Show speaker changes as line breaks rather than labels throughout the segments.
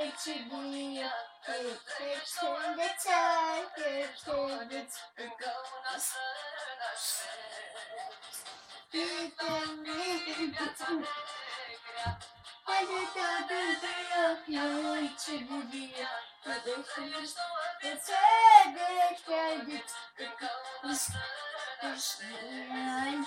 Çiğniyor, kökünde ter, kökünde Hadi da düzüyor, yalan içi gidiyor. Kadehimiz yeter, dek geldik. Kıkalmasın, düşmeyin.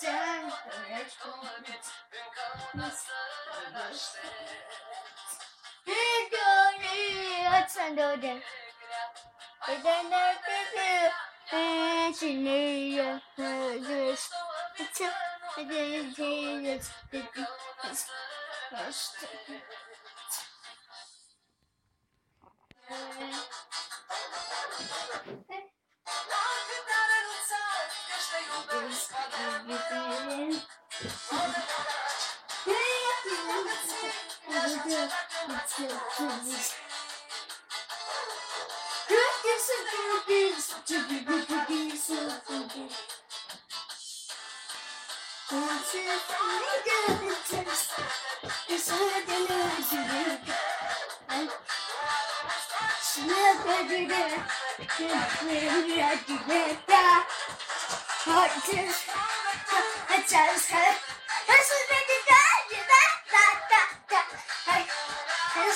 sen evet Bir gönlü açsan da öde Bedenler dedi Şimdi yapacağız Açıp edeceğiz Dedi Açtık Açtık good, it's good, goodness. Goodness and goodness, goodness and goodness and goodness. That's it for me, goodness. It's hard to lose you, good. Snap every day, can't really like you, good. Hot kiss, I just had.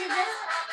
She doesn't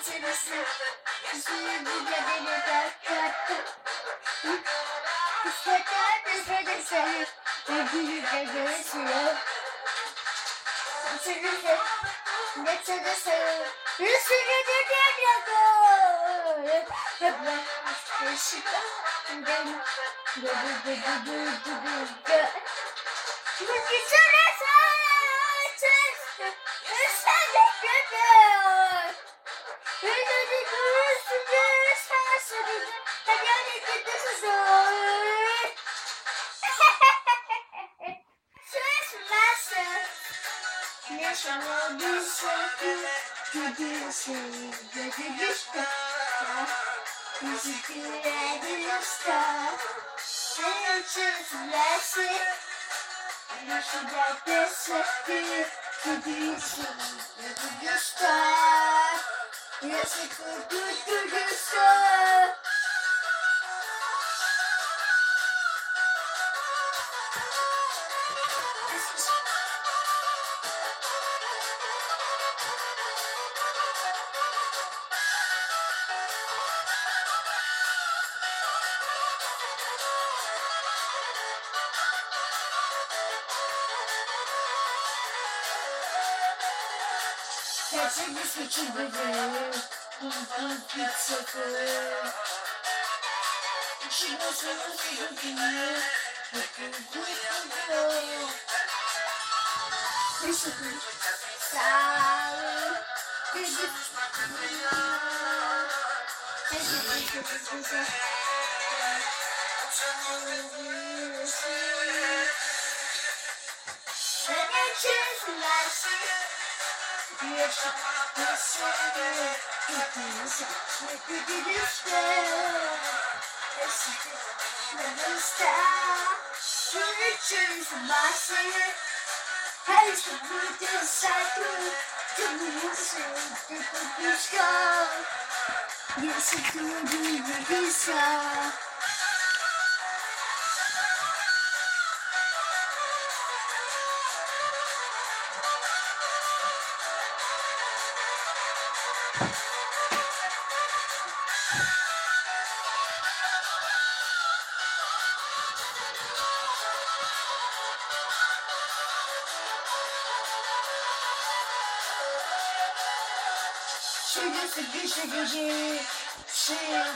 içerisi Yüzünü bu bedeni dertlerdi Kısmetler bize de sahip Ve gülüp de görüşüyor İçerisi Geçe de sahip Yüzünü de dertlerdi Hep ben aşkışıkta Ben Gö gö gö gö gö gö Gö gö gö gö sana bir şarkı Gidiyorsun dedi good, good good good good good da besletti Gidiyorsun dedi good good good düşta Geçin suçu bebeğim Bundan bir sakın İçine sarılıyor beni Bakın you Ne sakın Sağlık Gözüm Ne sakın köpük güzel Çözülersin good, good song. 在这个世界的人，不不必错过。是我所有的人，我不会错过。你是不傻，你是不还是不是不是？这年轻是来时。越是越是的，越不想越不的的说，还是的那么傻，说的真是马戏，还是不的傻子，就不是的不的说，也是不的的说。是 Sugar, sugar, sugar, sugar. Sugar,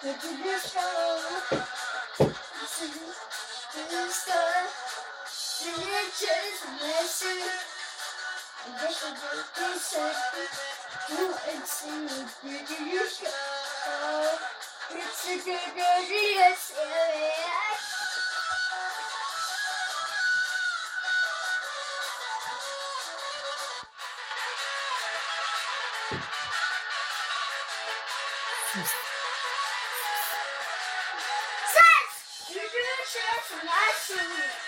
Get to the show. This is the story just listen. I guess you just listen. You and see me, baby, you should. It's a good idea, serious. You do church and